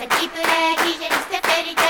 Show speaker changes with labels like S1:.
S1: Channel